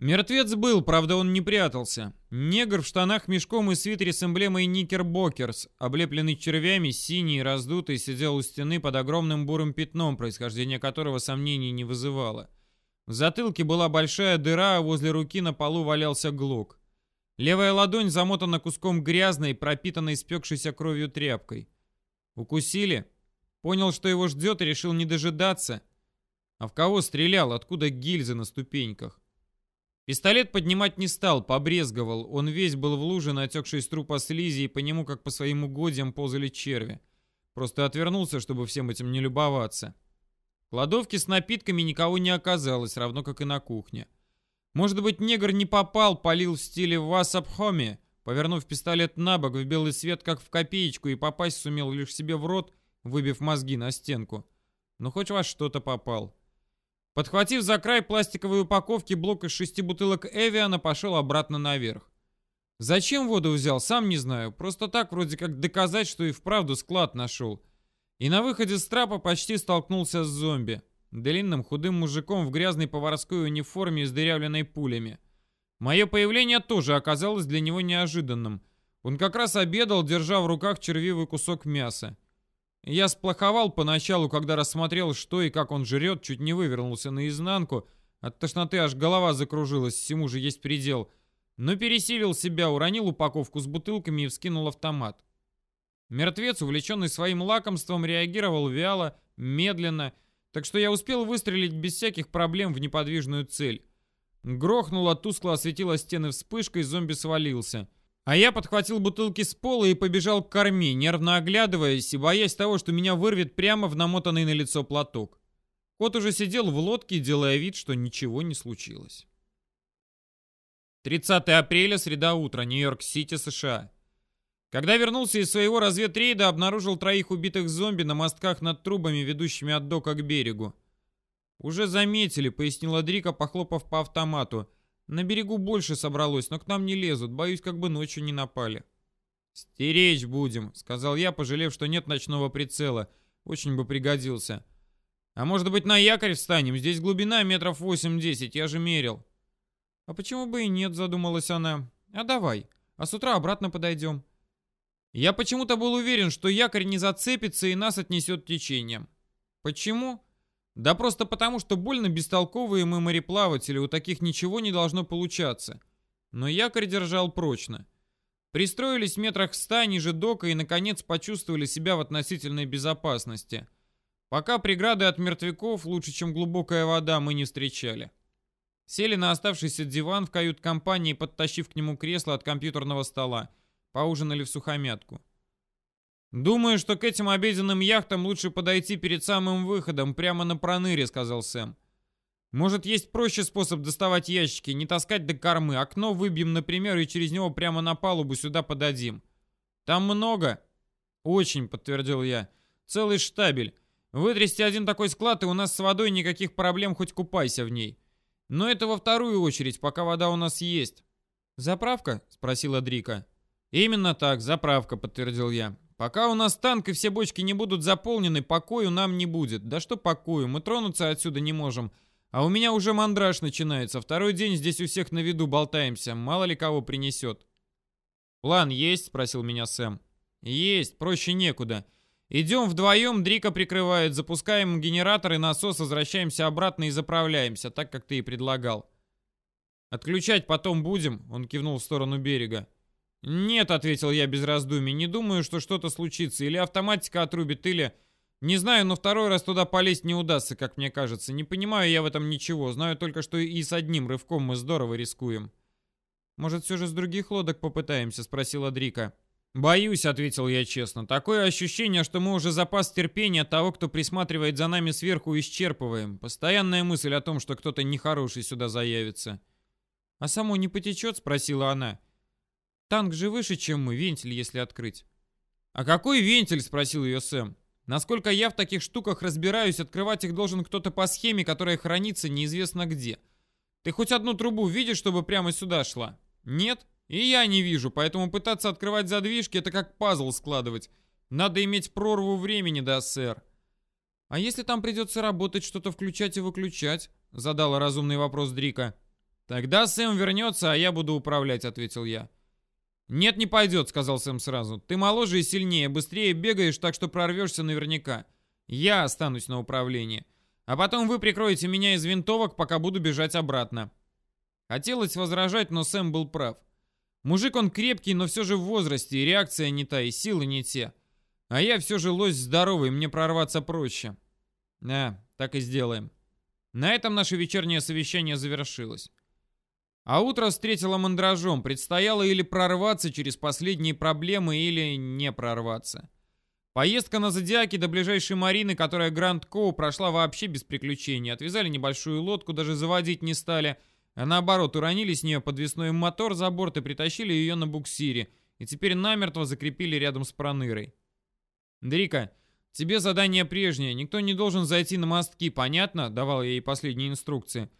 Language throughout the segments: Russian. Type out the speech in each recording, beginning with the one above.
Мертвец был, правда он не прятался. Негр в штанах мешком и свитере с эмблемой Никербокерс, облепленный червями, синий, раздутый, сидел у стены под огромным бурым пятном, происхождение которого сомнений не вызывало. В затылке была большая дыра, а возле руки на полу валялся глок. Левая ладонь замотана куском грязной, пропитанной спекшейся кровью тряпкой. Укусили? Понял, что его ждет и решил не дожидаться. А в кого стрелял? Откуда гильзы на ступеньках? Пистолет поднимать не стал, побрезговал. Он весь был в луже, натекшей с трупа слизи, и по нему, как по своим угодьям, ползали черви. Просто отвернулся, чтобы всем этим не любоваться. В кладовке с напитками никого не оказалось, равно как и на кухне. Может быть, негр не попал, полил в стиле «Васапхоми», повернув пистолет на бок в белый свет, как в копеечку, и попасть сумел лишь себе в рот, выбив мозги на стенку. Но хоть во что-то попал. Подхватив за край пластиковой упаковки блок из шести бутылок Эвиана, пошел обратно наверх. Зачем воду взял, сам не знаю. Просто так вроде как доказать, что и вправду склад нашел. И на выходе с трапа почти столкнулся с зомби. Длинным худым мужиком в грязной поварской униформе с дырявленной пулями. Мое появление тоже оказалось для него неожиданным. Он как раз обедал, держа в руках червивый кусок мяса. Я сплоховал поначалу, когда рассмотрел, что и как он жрет, чуть не вывернулся наизнанку. От тошноты аж голова закружилась, всему же есть предел. Но пересилил себя, уронил упаковку с бутылками и вскинул автомат. Мертвец, увлеченный своим лакомством, реагировал вяло, медленно, так что я успел выстрелить без всяких проблем в неподвижную цель. Грохнуло, тускло осветило стены вспышкой, зомби свалился. А я подхватил бутылки с пола и побежал к корме, нервно оглядываясь и боясь того, что меня вырвет прямо в намотанный на лицо платок. Кот уже сидел в лодке, делая вид, что ничего не случилось. 30 апреля, среда утра, Нью-Йорк-Сити, США. Когда вернулся из своего разведрейда, обнаружил троих убитых зомби на мостках над трубами, ведущими от дока к берегу. «Уже заметили», — пояснила Дрика, похлопав по автомату. На берегу больше собралось, но к нам не лезут. Боюсь, как бы ночью не напали. «Стеречь будем», — сказал я, пожалев, что нет ночного прицела. Очень бы пригодился. «А может быть, на якорь встанем? Здесь глубина метров восемь-десять, я же мерил». «А почему бы и нет?» — задумалась она. «А давай. А с утра обратно подойдем». Я почему-то был уверен, что якорь не зацепится и нас отнесет течением. Почему? Да просто потому, что больно бестолковые мы мореплаватели, у таких ничего не должно получаться. Но якорь держал прочно. Пристроились в метрах ста ниже дока и, наконец, почувствовали себя в относительной безопасности. Пока преграды от мертвяков, лучше, чем глубокая вода, мы не встречали. Сели на оставшийся диван в кают-компании, подтащив к нему кресло от компьютерного стола. Поужинали в сухомятку. «Думаю, что к этим обеденным яхтам лучше подойти перед самым выходом, прямо на проныре», — сказал Сэм. «Может, есть проще способ доставать ящики, не таскать до кормы. Окно выбьем, например, и через него прямо на палубу сюда подадим». «Там много?» «Очень», — подтвердил я. «Целый штабель. Вытрясти один такой склад, и у нас с водой никаких проблем, хоть купайся в ней. Но это во вторую очередь, пока вода у нас есть». «Заправка?» — спросила Дрика. «Именно так, заправка», — подтвердил я. Пока у нас танк и все бочки не будут заполнены, покою нам не будет. Да что покою, мы тронуться отсюда не можем. А у меня уже мандраж начинается. Второй день здесь у всех на виду болтаемся. Мало ли кого принесет. «План есть?» — спросил меня Сэм. «Есть, проще некуда. Идем вдвоем, Дрика прикрывает, запускаем генератор и насос, возвращаемся обратно и заправляемся, так как ты и предлагал». «Отключать потом будем?» — он кивнул в сторону берега. «Нет», — ответил я без раздумий, — «не думаю, что что-то случится. Или автоматика отрубит, или...» «Не знаю, но второй раз туда полезть не удастся, как мне кажется. Не понимаю я в этом ничего. Знаю только, что и с одним рывком мы здорово рискуем». «Может, все же с других лодок попытаемся?» — спросила Дрика. «Боюсь», — ответил я честно. «Такое ощущение, что мы уже запас терпения того, кто присматривает за нами сверху, исчерпываем. Постоянная мысль о том, что кто-то нехороший сюда заявится». «А само не потечет?» — спросила она. Танк же выше, чем мы, вентиль, если открыть. «А какой вентиль?» — спросил ее Сэм. «Насколько я в таких штуках разбираюсь, открывать их должен кто-то по схеме, которая хранится неизвестно где. Ты хоть одну трубу видишь, чтобы прямо сюда шла? Нет? И я не вижу, поэтому пытаться открывать задвижки — это как пазл складывать. Надо иметь прорву времени, да, сэр?» «А если там придется работать, что-то включать и выключать?» — задала разумный вопрос Дрика. «Тогда Сэм вернется, а я буду управлять», — ответил я. «Нет, не пойдет», — сказал Сэм сразу. «Ты моложе и сильнее, быстрее бегаешь, так что прорвешься наверняка. Я останусь на управлении. А потом вы прикроете меня из винтовок, пока буду бежать обратно». Хотелось возражать, но Сэм был прав. Мужик он крепкий, но все же в возрасте, и реакция не та, и силы не те. А я все же лось здоровый, мне прорваться проще. Да, так и сделаем. На этом наше вечернее совещание завершилось. А утро встретило мандражом. Предстояло или прорваться через последние проблемы, или не прорваться. Поездка на Зодиаке до ближайшей марины, которая Гранд Коу, прошла вообще без приключений. Отвязали небольшую лодку, даже заводить не стали. А наоборот, уронили с нее подвесной мотор за борт и притащили ее на буксире. И теперь намертво закрепили рядом с пронырой. «Дрика, тебе задание прежнее. Никто не должен зайти на мостки, понятно?» Давал я ей последние инструкции.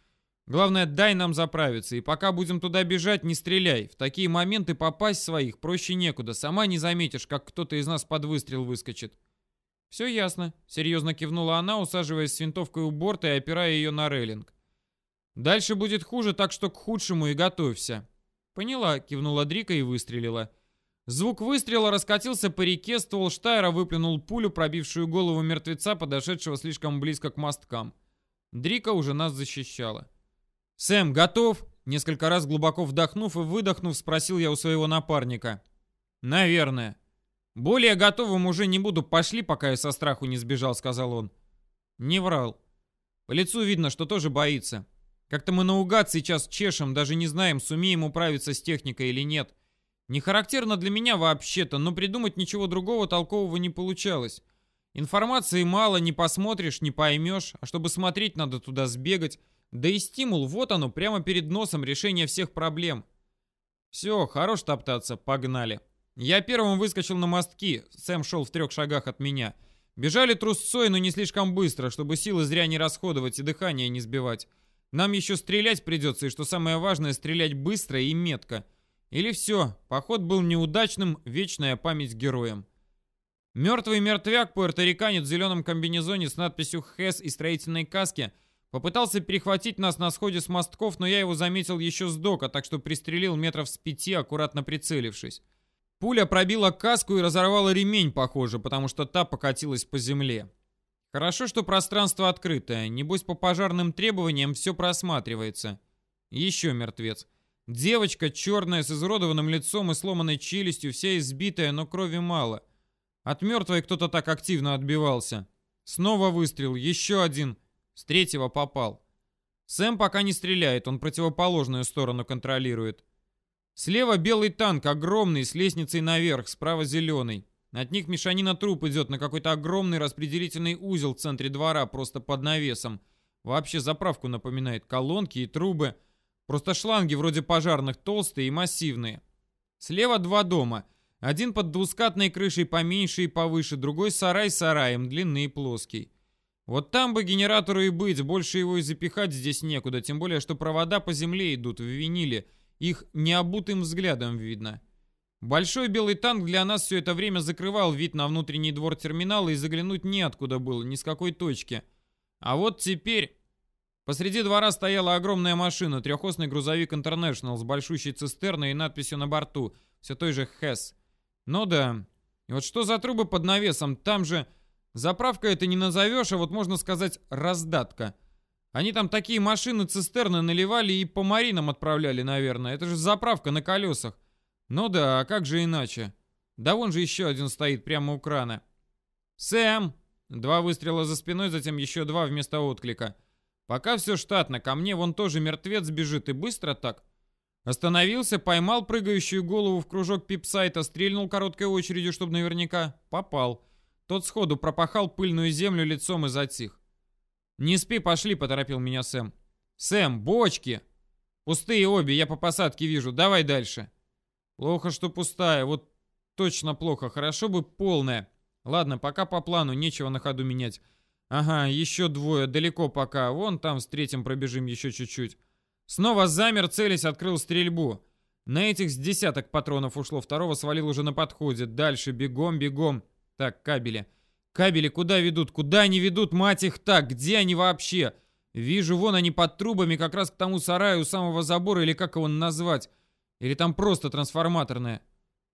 Главное, дай нам заправиться, и пока будем туда бежать, не стреляй. В такие моменты попасть своих проще некуда. Сама не заметишь, как кто-то из нас под выстрел выскочит. Все ясно, серьезно кивнула она, усаживаясь с винтовкой у борта и опирая ее на рейлинг. Дальше будет хуже, так что к худшему и готовься. Поняла, кивнула Дрика и выстрелила. Звук выстрела раскатился по реке, ствол Штайра выплюнул пулю, пробившую голову мертвеца, подошедшего слишком близко к мосткам. Дрика уже нас защищала. «Сэм, готов?» Несколько раз глубоко вдохнув и выдохнув, спросил я у своего напарника. «Наверное». «Более готовым уже не буду. Пошли, пока я со страху не сбежал», — сказал он. Не врал. По лицу видно, что тоже боится. Как-то мы наугад сейчас чешем, даже не знаем, сумеем управиться с техникой или нет. Не характерно для меня вообще-то, но придумать ничего другого толкового не получалось. Информации мало, не посмотришь, не поймешь, а чтобы смотреть, надо туда сбегать, да и стимул, вот оно, прямо перед носом решение всех проблем. Все, хорош топтаться, погнали. Я первым выскочил на мостки, Сэм шел в трех шагах от меня. Бежали трусцой, но не слишком быстро, чтобы силы зря не расходовать и дыхание не сбивать. Нам еще стрелять придется, и что самое важное, стрелять быстро и метко. Или все, поход был неудачным, вечная память героям. Мертвый мертвяк, пуэрториканец в зеленом комбинезоне с надписью «ХЭС» и строительной каске – Попытался перехватить нас на сходе с мостков, но я его заметил еще с дока, так что пристрелил метров с пяти, аккуратно прицелившись. Пуля пробила каску и разорвала ремень, похоже, потому что та покатилась по земле. Хорошо, что пространство открытое. Небось, по пожарным требованиям все просматривается. Еще мертвец. Девочка, черная, с изуродованным лицом и сломанной челюстью, вся избитая, но крови мало. От мертвой кто-то так активно отбивался. Снова выстрел, еще один. С третьего попал. Сэм пока не стреляет, он противоположную сторону контролирует. Слева белый танк, огромный, с лестницей наверх, справа зеленый. От них мешанина труп идет на какой-то огромный распределительный узел в центре двора, просто под навесом. Вообще заправку напоминает, колонки и трубы. Просто шланги вроде пожарных, толстые и массивные. Слева два дома. Один под двускатной крышей поменьше и повыше, другой сарай сараем, длинный и плоский. Вот там бы генератору и быть, больше его и запихать здесь некуда, тем более, что провода по земле идут в виниле, их необутым взглядом видно. Большой белый танк для нас все это время закрывал вид на внутренний двор терминала и заглянуть неоткуда было, ни с какой точки. А вот теперь... Посреди двора стояла огромная машина, трехосный грузовик International с большущей цистерной и надписью на борту, все той же ХЭС. Ну да. И вот что за трубы под навесом? Там же... Заправка это не назовешь, а вот можно сказать раздатка. Они там такие машины-цистерны наливали и по маринам отправляли, наверное. Это же заправка на колесах. Ну да, а как же иначе? Да вон же еще один стоит прямо у крана. «Сэм!» Два выстрела за спиной, затем еще два вместо отклика. Пока все штатно, ко мне вон тоже мертвец бежит и быстро так. Остановился, поймал прыгающую голову в кружок пипсайта, стрельнул короткой очередью, чтобы наверняка. Попал. Тот сходу пропахал пыльную землю лицом и затих. «Не спи, пошли», — поторопил меня Сэм. «Сэм, бочки!» «Пустые обе, я по посадке вижу. Давай дальше». «Плохо, что пустая. Вот точно плохо. Хорошо бы полная. Ладно, пока по плану, нечего на ходу менять. Ага, еще двое, далеко пока. Вон там с третьим пробежим еще чуть-чуть». Снова замер, целясь, открыл стрельбу. На этих с десяток патронов ушло, второго свалил уже на подходе. Дальше, бегом, бегом. Так, кабели. Кабели куда ведут? Куда они ведут, мать их так? Где они вообще? Вижу, вон они под трубами, как раз к тому сараю у самого забора, или как его назвать. Или там просто трансформаторная.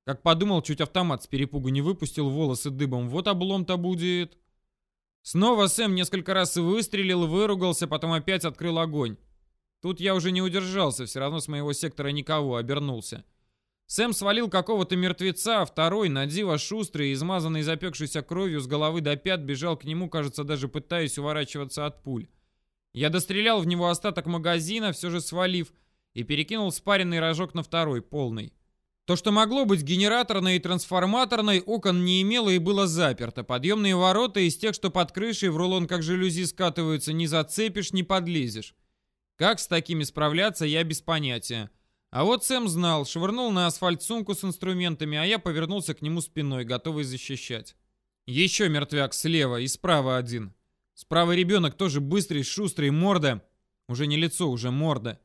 Как подумал, чуть автомат с перепугу не выпустил, волосы дыбом. Вот облом-то будет. Снова Сэм несколько раз выстрелил, выругался, потом опять открыл огонь. Тут я уже не удержался, все равно с моего сектора никого, обернулся. Сэм свалил какого-то мертвеца, а второй, на диво шустрый, измазанный запекшейся кровью с головы до пят, бежал к нему, кажется, даже пытаясь уворачиваться от пуль. Я дострелял в него остаток магазина, все же свалив, и перекинул спаренный рожок на второй, полный. То, что могло быть генераторной и трансформаторной, окон не имело и было заперто. Подъемные ворота из тех, что под крышей в рулон как жалюзи скатываются, не зацепишь, не подлезешь. Как с такими справляться, я без понятия. А вот Сэм знал, швырнул на асфальт сумку с инструментами, а я повернулся к нему спиной, готовый защищать. Еще мертвяк слева и справа один. Справа ребенок тоже быстрый, шустрый, морда. Уже не лицо, уже морда.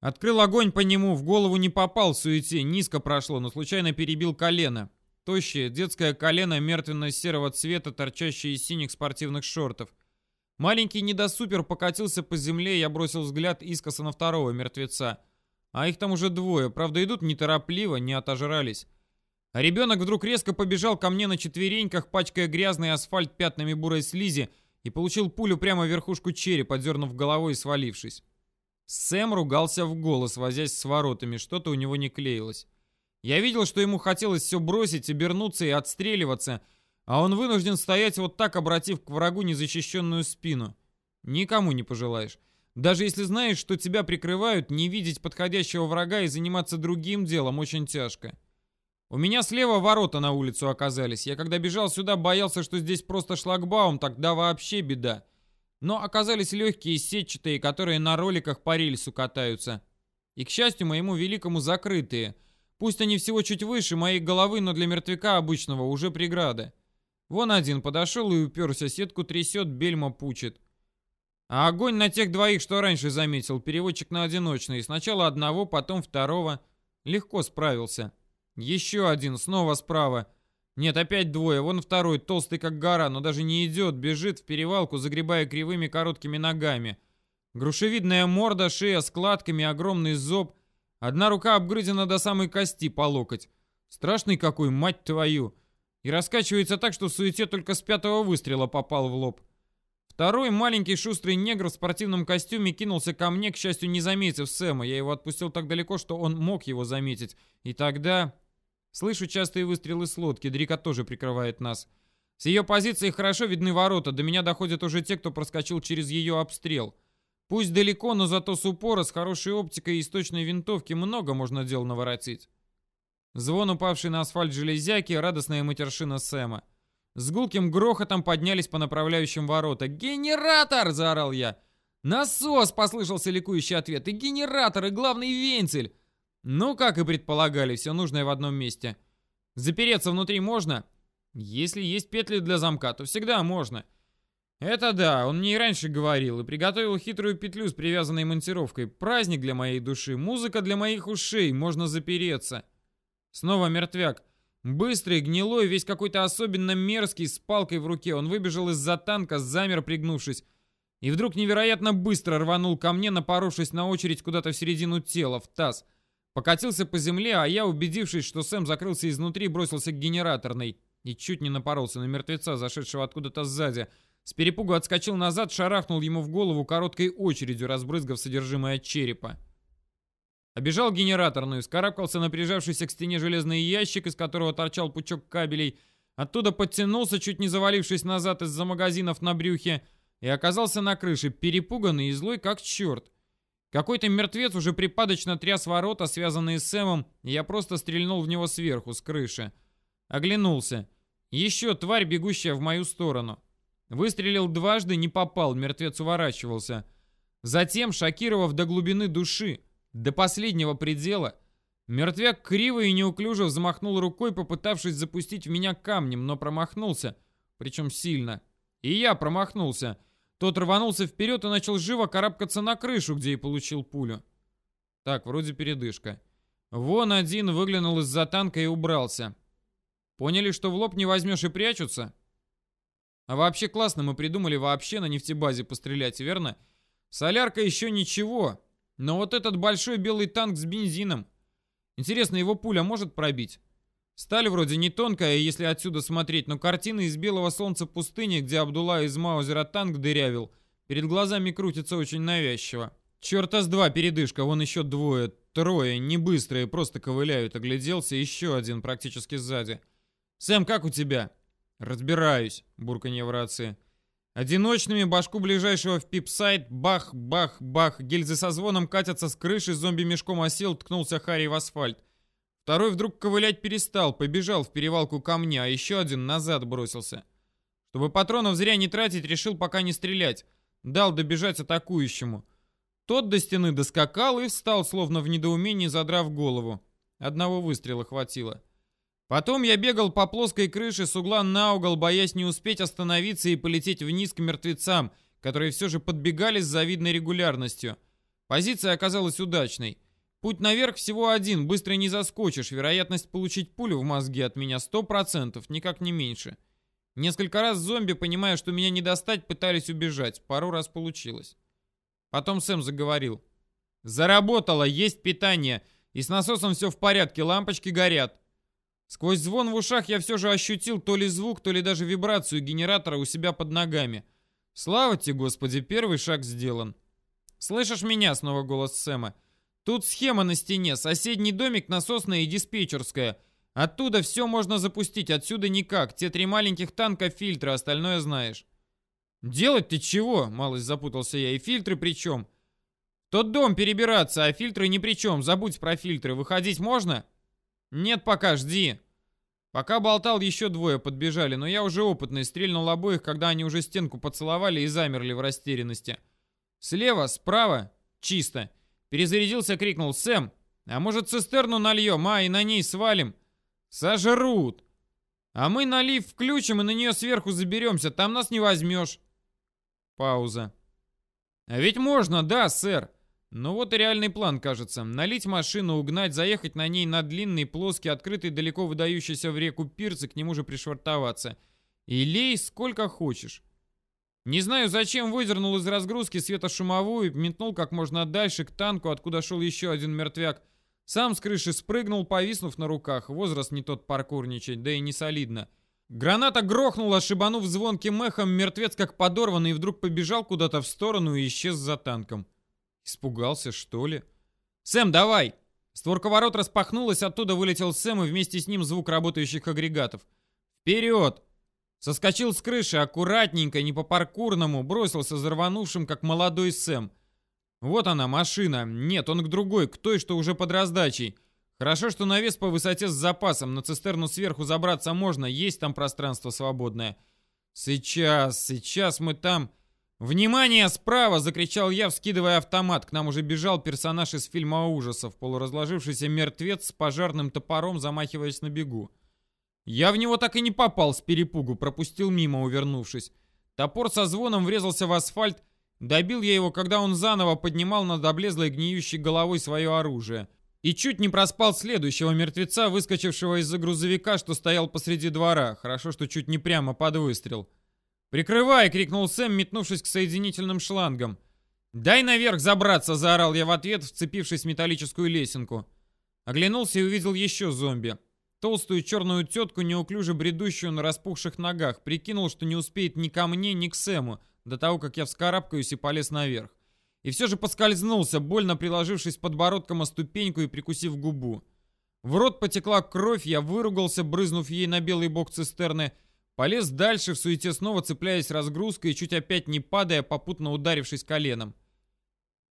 Открыл огонь по нему, в голову не попал в суете, низко прошло, но случайно перебил колено. Тощее, детское колено мертвенно-серого цвета, торчащее из синих спортивных шортов. Маленький недосупер покатился по земле, я бросил взгляд искоса на второго мертвеца. А их там уже двое, правда идут неторопливо, не отожрались. А ребенок вдруг резко побежал ко мне на четвереньках, пачкая грязный асфальт пятнами бурой слизи, и получил пулю прямо в верхушку черепа, дернув головой и свалившись. Сэм ругался в голос, возясь с воротами, что-то у него не клеилось. Я видел, что ему хотелось все бросить, обернуться и отстреливаться, а он вынужден стоять вот так, обратив к врагу незащищенную спину. Никому не пожелаешь. Даже если знаешь, что тебя прикрывают, не видеть подходящего врага и заниматься другим делом очень тяжко. У меня слева ворота на улицу оказались. Я когда бежал сюда, боялся, что здесь просто шлагбаум, тогда вообще беда. Но оказались легкие сетчатые, которые на роликах по рельсу катаются. И, к счастью моему великому, закрытые. Пусть они всего чуть выше моей головы, но для мертвяка обычного уже преграда. Вон один подошел и уперся, сетку трясет, бельма пучит. А огонь на тех двоих, что раньше заметил, переводчик на одиночный. Сначала одного, потом второго. Легко справился. Еще один, снова справа. Нет, опять двое. Вон второй, толстый как гора, но даже не идет, бежит в перевалку, загребая кривыми короткими ногами. Грушевидная морда, шея складками, огромный зоб. Одна рука обгрызена до самой кости по локоть. Страшный какой, мать твою. И раскачивается так, что в суете только с пятого выстрела попал в лоб. Второй маленький шустрый негр в спортивном костюме кинулся ко мне, к счастью, не заметив Сэма. Я его отпустил так далеко, что он мог его заметить. И тогда... Слышу частые выстрелы с лодки, Дрика тоже прикрывает нас. С ее позиции хорошо видны ворота, до меня доходят уже те, кто проскочил через ее обстрел. Пусть далеко, но зато с упора, с хорошей оптикой и источной винтовки много можно дел наворотить. Звон упавший на асфальт железяки, радостная матершина Сэма. С гулким грохотом поднялись по направляющим ворота. «Генератор!» — заорал я. «Насос!» — послышался ликующий ответ. «И генератор, и главный вентиль!» Ну, как и предполагали, все нужное в одном месте. Запереться внутри можно? Если есть петли для замка, то всегда можно. Это да, он мне и раньше говорил, и приготовил хитрую петлю с привязанной монтировкой. Праздник для моей души, музыка для моих ушей, можно запереться. Снова мертвяк. Быстрый, гнилой, весь какой-то особенно мерзкий, с палкой в руке. Он выбежал из-за танка, замер, пригнувшись. И вдруг невероятно быстро рванул ко мне, напоровшись на очередь куда-то в середину тела, в таз. Покатился по земле, а я, убедившись, что Сэм закрылся изнутри, бросился к генераторной. И чуть не напоролся на мертвеца, зашедшего откуда-то сзади. С перепугу отскочил назад, шарахнул ему в голову короткой очередью, разбрызгав содержимое черепа. Обежал генераторную, скарабкался на прижавшийся к стене железный ящик, из которого торчал пучок кабелей, оттуда подтянулся, чуть не завалившись назад из-за магазинов на брюхе, и оказался на крыше, перепуганный и злой как черт. Какой-то мертвец уже припадочно тряс ворота, связанные с Сэмом, и я просто стрельнул в него сверху, с крыши. Оглянулся. Еще тварь, бегущая в мою сторону. Выстрелил дважды, не попал, мертвец уворачивался. Затем, шокировав до глубины души, до последнего предела, мертвяк криво и неуклюже взмахнул рукой, попытавшись запустить в меня камнем, но промахнулся, причем сильно. И я промахнулся. Тот рванулся вперед и начал живо карабкаться на крышу, где и получил пулю. Так, вроде передышка. Вон один выглянул из-за танка и убрался. Поняли, что в лоб не возьмешь и прячутся? А вообще классно мы придумали вообще на нефтебазе пострелять, верно? Солярка еще ничего, но вот этот большой белый танк с бензином. Интересно, его пуля может пробить? Сталь вроде не тонкая, если отсюда смотреть, но картина из белого солнца пустыни, где Абдулла из Маузера танк дырявил, перед глазами крутится очень навязчиво. Черта с два передышка, вон еще двое, трое, не быстрые, просто ковыляют. Огляделся, еще один практически сзади. «Сэм, как у тебя?» «Разбираюсь», — бурканье в рации. Одиночными башку ближайшего в пипсайт, бах, бах, бах, гильзы со звоном катятся с крыши, зомби мешком осел, ткнулся Харри в асфальт. Второй вдруг ковылять перестал, побежал в перевалку ко мне, а еще один назад бросился. Чтобы патронов зря не тратить, решил пока не стрелять. Дал добежать атакующему. Тот до стены доскакал и встал, словно в недоумении, задрав голову. Одного выстрела хватило. Потом я бегал по плоской крыше с угла на угол, боясь не успеть остановиться и полететь вниз к мертвецам, которые все же подбегали с завидной регулярностью. Позиция оказалась удачной. Путь наверх всего один, быстро не заскочишь, вероятность получить пулю в мозге от меня 100%, никак не меньше. Несколько раз зомби, понимая, что меня не достать, пытались убежать, пару раз получилось. Потом Сэм заговорил. «Заработало, есть питание, и с насосом все в порядке, лампочки горят. Сквозь звон в ушах я все же ощутил то ли звук, то ли даже вибрацию генератора у себя под ногами. Слава тебе, Господи, первый шаг сделан. «Слышишь меня?» — снова голос Сэма. «Тут схема на стене, соседний домик, насосная и диспетчерская. Оттуда все можно запустить, отсюда никак. Те три маленьких танка фильтры, остальное знаешь». «Делать ты чего?» — малость запутался я. «И фильтры при чем?» «Тот дом перебираться, а фильтры ни при чем. Забудь про фильтры. Выходить можно?» «Нет пока, жди». Пока болтал, еще двое подбежали, но я уже опытный, стрельнул обоих, когда они уже стенку поцеловали и замерли в растерянности. Слева, справа, чисто. Перезарядился, крикнул «Сэм, а может цистерну нальем, а, и на ней свалим?» «Сожрут!» «А мы налив включим и на нее сверху заберемся, там нас не возьмешь». Пауза. «А ведь можно, да, сэр. Ну вот и реальный план, кажется. Налить машину, угнать, заехать на ней на длинный, плоский, открытый, далеко выдающийся в реку пирс и к нему же пришвартоваться. И лей сколько хочешь. Не знаю, зачем выдернул из разгрузки светошумовую, метнул как можно дальше к танку, откуда шел еще один мертвяк. Сам с крыши спрыгнул, повиснув на руках. Возраст не тот паркурничать, да и не солидно. Граната грохнула, шибанув звонким эхом, мертвец как подорванный вдруг побежал куда-то в сторону и исчез за танком. Испугался, что ли? «Сэм, давай!» Створка ворот распахнулась, оттуда вылетел Сэм и вместе с ним звук работающих агрегатов. «Вперед!» Соскочил с крыши, аккуратненько, не по-паркурному, бросился зарванувшим, как молодой Сэм. Вот она, машина. Нет, он к другой, к той, что уже под раздачей. Хорошо, что навес по высоте с запасом. На цистерну сверху забраться можно, есть там пространство свободное. Сейчас, сейчас мы там... «Внимание, справа!» — закричал я, вскидывая автомат. К нам уже бежал персонаж из фильма ужасов, полуразложившийся мертвец с пожарным топором, замахиваясь на бегу. Я в него так и не попал с перепугу, пропустил мимо, увернувшись. Топор со звоном врезался в асфальт. Добил я его, когда он заново поднимал над облезлой гниющей головой свое оружие. И чуть не проспал следующего мертвеца, выскочившего из-за грузовика, что стоял посреди двора. Хорошо, что чуть не прямо под выстрел. «Прикрывай!» — крикнул Сэм, метнувшись к соединительным шлангам. «Дай наверх забраться!» — заорал я в ответ, вцепившись в металлическую лесенку. Оглянулся и увидел еще зомби. Толстую черную тетку, неуклюже бредущую на распухших ногах. Прикинул, что не успеет ни ко мне, ни к Сэму, до того, как я вскарабкаюсь и полез наверх. И все же поскользнулся, больно приложившись подбородком о ступеньку и прикусив губу. В рот потекла кровь, я выругался, брызнув ей на белый бок цистерны, Полез дальше, в суете снова цепляясь разгрузкой и чуть опять не падая, попутно ударившись коленом.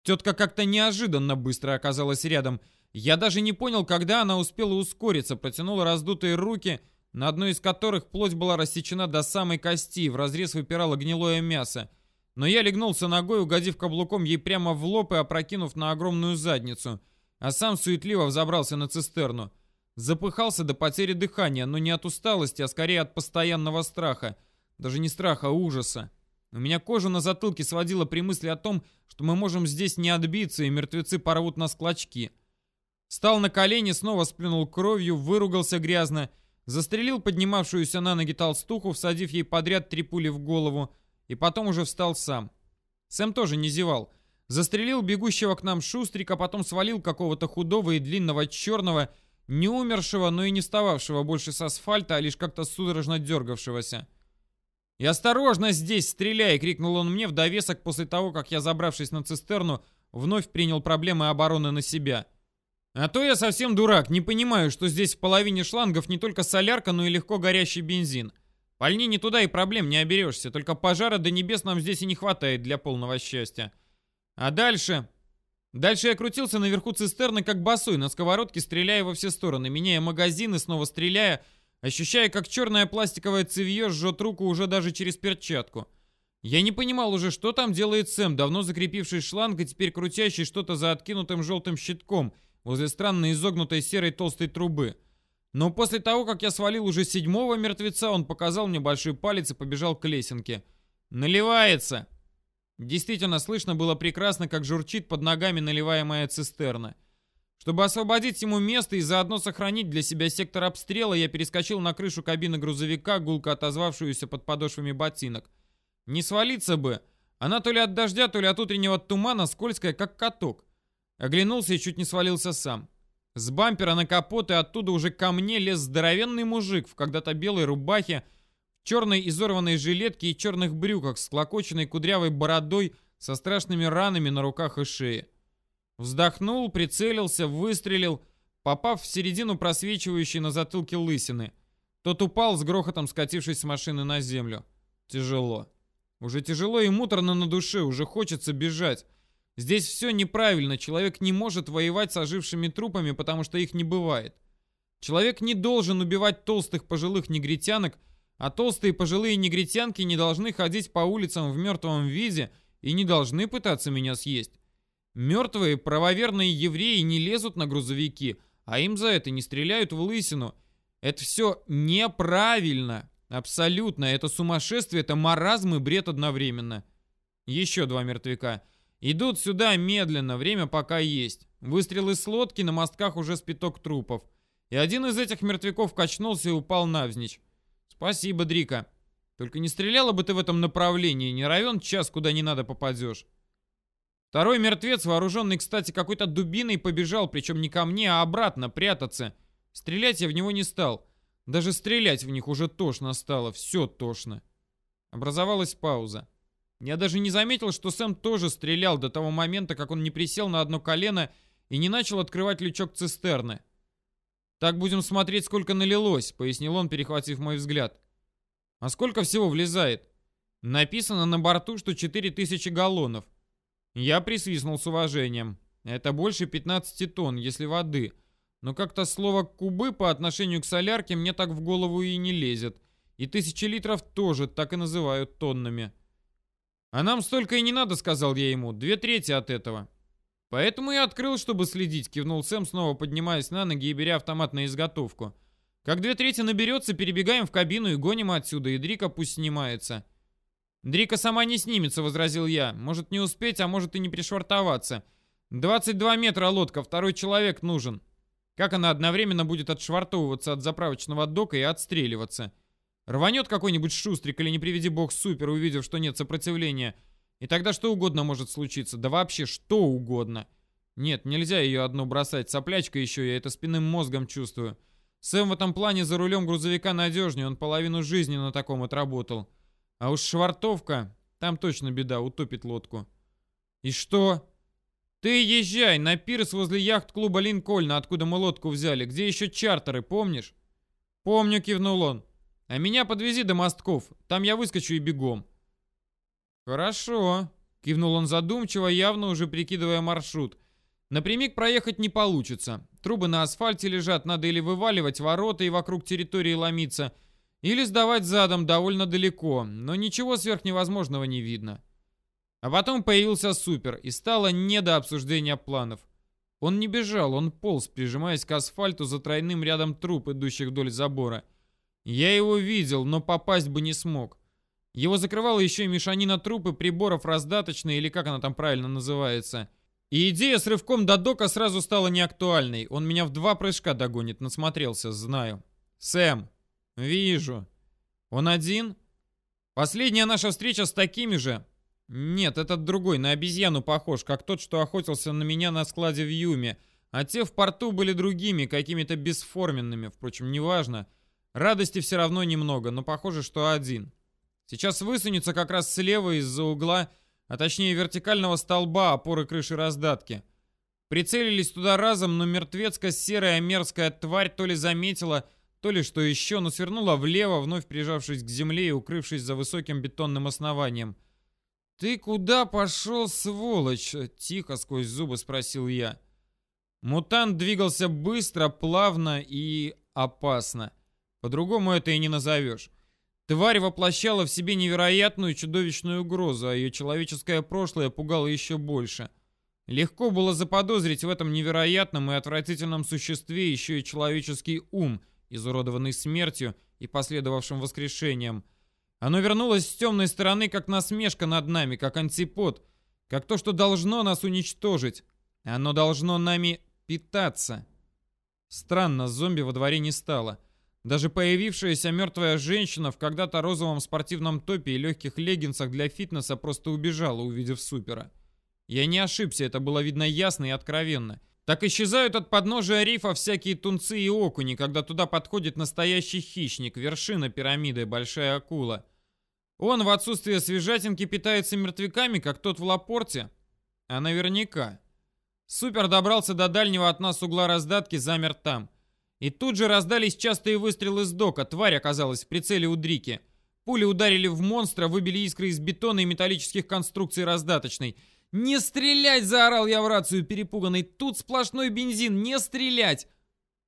Тетка как-то неожиданно быстро оказалась рядом. Я даже не понял, когда она успела ускориться, протянула раздутые руки, на одной из которых плоть была рассечена до самой кости, в разрез выпирало гнилое мясо. Но я легнулся ногой, угодив каблуком ей прямо в лоб и опрокинув на огромную задницу, а сам суетливо взобрался на цистерну. Запыхался до потери дыхания, но не от усталости, а скорее от постоянного страха. Даже не страха, а ужаса. У меня кожа на затылке сводила при мысли о том, что мы можем здесь не отбиться, и мертвецы порвут нас клочки. Встал на колени, снова сплюнул кровью, выругался грязно, застрелил поднимавшуюся на ноги толстуху, всадив ей подряд три пули в голову, и потом уже встал сам. Сэм тоже не зевал. застрелил бегущего к нам Шустрика, потом свалил какого-то худого и длинного черного, не умершего, но и не встававшего больше с асфальта, а лишь как-то судорожно дергавшегося. «И осторожно здесь, стреляй!» — крикнул он мне в довесок после того, как я, забравшись на цистерну, вновь принял проблемы обороны на себя. А то я совсем дурак, не понимаю, что здесь в половине шлангов не только солярка, но и легко горящий бензин. Пальни не туда и проблем не оберешься, только пожара до небес нам здесь и не хватает для полного счастья. А дальше... Дальше я крутился наверху цистерны, как босой, на сковородке, стреляя во все стороны, меняя магазины, снова стреляя, ощущая, как черное пластиковое цевье жжет руку уже даже через перчатку. Я не понимал уже, что там делает Сэм, давно закрепивший шланг и теперь крутящий что-то за откинутым желтым щитком возле странной изогнутой серой толстой трубы. Но после того, как я свалил уже седьмого мертвеца, он показал мне большой палец и побежал к лесенке. «Наливается!» Действительно, слышно было прекрасно, как журчит под ногами наливаемая цистерна. Чтобы освободить ему место и заодно сохранить для себя сектор обстрела, я перескочил на крышу кабины грузовика, гулко отозвавшуюся под подошвами ботинок. Не свалиться бы. Она то ли от дождя, то ли от утреннего тумана, скользкая, как каток. Оглянулся и чуть не свалился сам. С бампера на капот и оттуда уже ко мне лез здоровенный мужик в когда-то белой рубахе, черной изорванной жилетке и черных брюках с клокоченной кудрявой бородой со страшными ранами на руках и шее. Вздохнул, прицелился, выстрелил, попав в середину просвечивающей на затылке лысины. Тот упал с грохотом, скатившись с машины на землю. Тяжело. Уже тяжело и муторно на душе, уже хочется бежать. Здесь все неправильно, человек не может воевать с ожившими трупами, потому что их не бывает. Человек не должен убивать толстых пожилых негритянок, а толстые пожилые негритянки не должны ходить по улицам в мертвом виде и не должны пытаться меня съесть. Мертвые правоверные евреи не лезут на грузовики, а им за это не стреляют в лысину. Это все неправильно. Абсолютно. Это сумасшествие, это маразм и бред одновременно. Еще два мертвяка. Идут сюда медленно, время пока есть. Выстрел из лодки, на мостках уже спиток трупов. И один из этих мертвяков качнулся и упал навзничь. Спасибо, Дрика. Только не стреляла бы ты в этом направлении, не равен час, куда не надо попадешь. Второй мертвец, вооруженный, кстати, какой-то дубиной, побежал, причем не ко мне, а обратно, прятаться. Стрелять я в него не стал. Даже стрелять в них уже тошно стало, все тошно. Образовалась пауза. Я даже не заметил, что Сэм тоже стрелял до того момента, как он не присел на одно колено и не начал открывать лючок цистерны. «Так будем смотреть, сколько налилось», — пояснил он, перехватив мой взгляд. «А сколько всего влезает?» «Написано на борту, что 4000 галлонов». Я присвистнул с уважением. «Это больше 15 тонн, если воды. Но как-то слово «кубы» по отношению к солярке мне так в голову и не лезет. И тысячи литров тоже так и называют тоннами». «А нам столько и не надо», — сказал я ему. «Две трети от этого». «Поэтому я открыл, чтобы следить», — кивнул Сэм, снова поднимаясь на ноги и беря автомат на изготовку. «Как две трети наберется, перебегаем в кабину и гоним отсюда, и Дрика пусть снимается». «Дрика сама не снимется», — возразил я. «Может не успеть, а может и не пришвартоваться. 22 метра лодка, второй человек нужен». Как она одновременно будет отшвартовываться от заправочного дока и отстреливаться? Рванет какой-нибудь шустрик или не приведи бог супер, увидев, что нет сопротивления. И тогда что угодно может случиться. Да вообще что угодно. Нет, нельзя ее одну бросать. Соплячка еще, я это спинным мозгом чувствую. Сэм в этом плане за рулем грузовика надежнее, он половину жизни на таком отработал. А уж швартовка, там точно беда, утопит лодку. И что? Ты езжай на пирс возле яхт-клуба Линкольна, откуда мы лодку взяли. Где еще чартеры, помнишь? Помню, кивнул он. А меня подвези до мостков, там я выскочу и бегом. Хорошо, кивнул он задумчиво, явно уже прикидывая маршрут. Напрямик проехать не получится. Трубы на асфальте лежат, надо или вываливать ворота и вокруг территории ломиться, или сдавать задом довольно далеко, но ничего сверхневозможного не видно. А потом появился Супер, и стало не до обсуждения планов. Он не бежал, он полз, прижимаясь к асфальту за тройным рядом труп, идущих вдоль забора. Я его видел, но попасть бы не смог. Его закрывала еще и мешанина трупы, приборов раздаточной, или как она там правильно называется. И идея с рывком до дока сразу стала неактуальной. Он меня в два прыжка догонит, насмотрелся, знаю. Сэм. Вижу. Он один? Последняя наша встреча с такими же. Нет, этот другой, на обезьяну похож, как тот, что охотился на меня на складе в Юме. А те в порту были другими, какими-то бесформенными. Впрочем, неважно. Радости все равно немного, но похоже, что один. Сейчас высунется как раз слева из-за угла, а точнее вертикального столба опоры крыши раздатки. Прицелились туда разом, но мертвецко-серая мерзкая тварь то ли заметила, то ли что еще, но свернула влево, вновь прижавшись к земле и укрывшись за высоким бетонным основанием. «Ты куда пошел, сволочь?» — тихо сквозь зубы спросил я. Мутант двигался быстро, плавно и опасно. По-другому это и не назовешь. Тварь воплощала в себе невероятную чудовищную угрозу, а ее человеческое прошлое пугало еще больше. Легко было заподозрить в этом невероятном и отвратительном существе еще и человеческий ум, изуродованный смертью и последовавшим воскрешением. Оно вернулось с темной стороны, как насмешка над нами, как антипод, как то, что должно нас уничтожить. Оно должно нами питаться. Странно, зомби во дворе не стало. Даже появившаяся мертвая женщина в когда-то розовом спортивном топе и легких леггинсах для фитнеса просто убежала, увидев супера. Я не ошибся, это было видно ясно и откровенно. Так исчезают от подножия рифа всякие тунцы и окуни, когда туда подходит настоящий хищник, вершина пирамиды, большая акула. Он в отсутствие свежатинки питается мертвяками, как тот в Лапорте. А наверняка. Супер добрался до дальнего от нас угла раздатки, замер там. И тут же раздались частые выстрелы с дока. Тварь оказалась в прицеле у Дрики. Пули ударили в монстра, выбили искры из бетона и металлических конструкций раздаточной. «Не стрелять!» — заорал я в рацию перепуганный. «Тут сплошной бензин! Не стрелять!»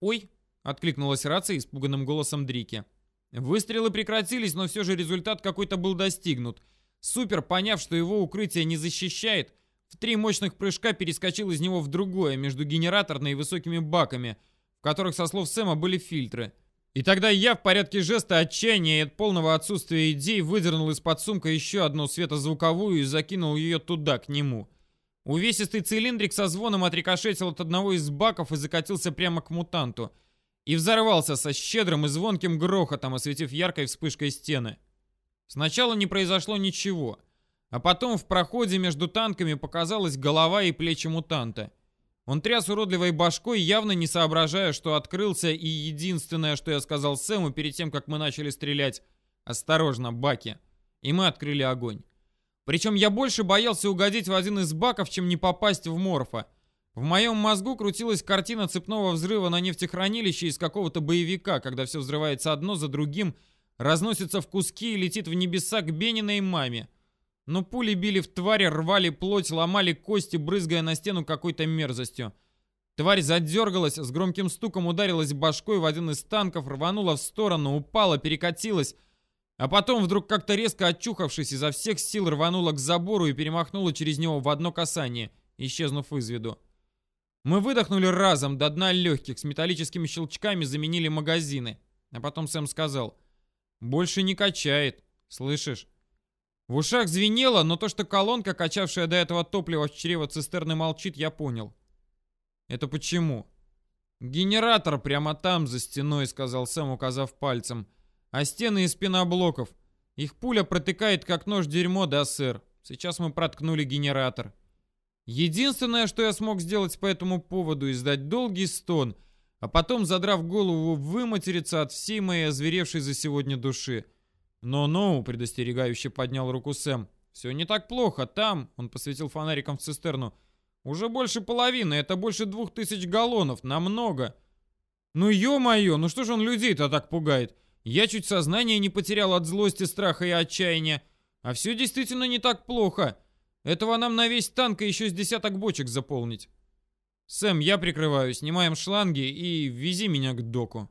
«Ой!» — откликнулась рация испуганным голосом Дрики. Выстрелы прекратились, но все же результат какой-то был достигнут. Супер, поняв, что его укрытие не защищает, в три мощных прыжка перескочил из него в другое, между генераторной и высокими баками — которых, со слов Сэма, были фильтры. И тогда я в порядке жеста отчаяния и от полного отсутствия идей выдернул из-под сумка еще одну светозвуковую и закинул ее туда, к нему. Увесистый цилиндрик со звоном отрикошетил от одного из баков и закатился прямо к мутанту. И взорвался со щедрым и звонким грохотом, осветив яркой вспышкой стены. Сначала не произошло ничего, а потом в проходе между танками показалась голова и плечи мутанта. Он тряс уродливой башкой, явно не соображая, что открылся, и единственное, что я сказал Сэму перед тем, как мы начали стрелять, «Осторожно, баки!» И мы открыли огонь. Причем я больше боялся угодить в один из баков, чем не попасть в морфа. В моем мозгу крутилась картина цепного взрыва на нефтехранилище из какого-то боевика, когда все взрывается одно за другим, разносится в куски и летит в небеса к Бениной маме. Но пули били в твари, рвали плоть, ломали кости, брызгая на стену какой-то мерзостью. Тварь задергалась, с громким стуком ударилась башкой в один из танков, рванула в сторону, упала, перекатилась, а потом вдруг как-то резко очухавшись, изо всех сил рванула к забору и перемахнула через него в одно касание, исчезнув из виду. Мы выдохнули разом до дна легких, с металлическими щелчками заменили магазины. А потом Сэм сказал, «Больше не качает, слышишь?» В ушах звенело, но то, что колонка, качавшая до этого топливо в чрево цистерны, молчит, я понял. Это почему? Генератор прямо там, за стеной, сказал Сэм, указав пальцем. А стены из пеноблоков. Их пуля протыкает, как нож дерьмо, да, сэр? Сейчас мы проткнули генератор. Единственное, что я смог сделать по этому поводу, издать долгий стон, а потом, задрав голову, выматериться от всей моей озверевшей за сегодня души. «Ну-ну», — предостерегающе поднял руку Сэм. «Все не так плохо. Там», — он посветил фонариком в цистерну, — «уже больше половины. Это больше двух тысяч галлонов. Намного». «Ну ё-моё, ну что же он людей-то так пугает? Я чуть сознание не потерял от злости, страха и отчаяния. А все действительно не так плохо. Этого нам на весь танк и еще с десяток бочек заполнить». «Сэм, я прикрываю. Снимаем шланги и вези меня к доку».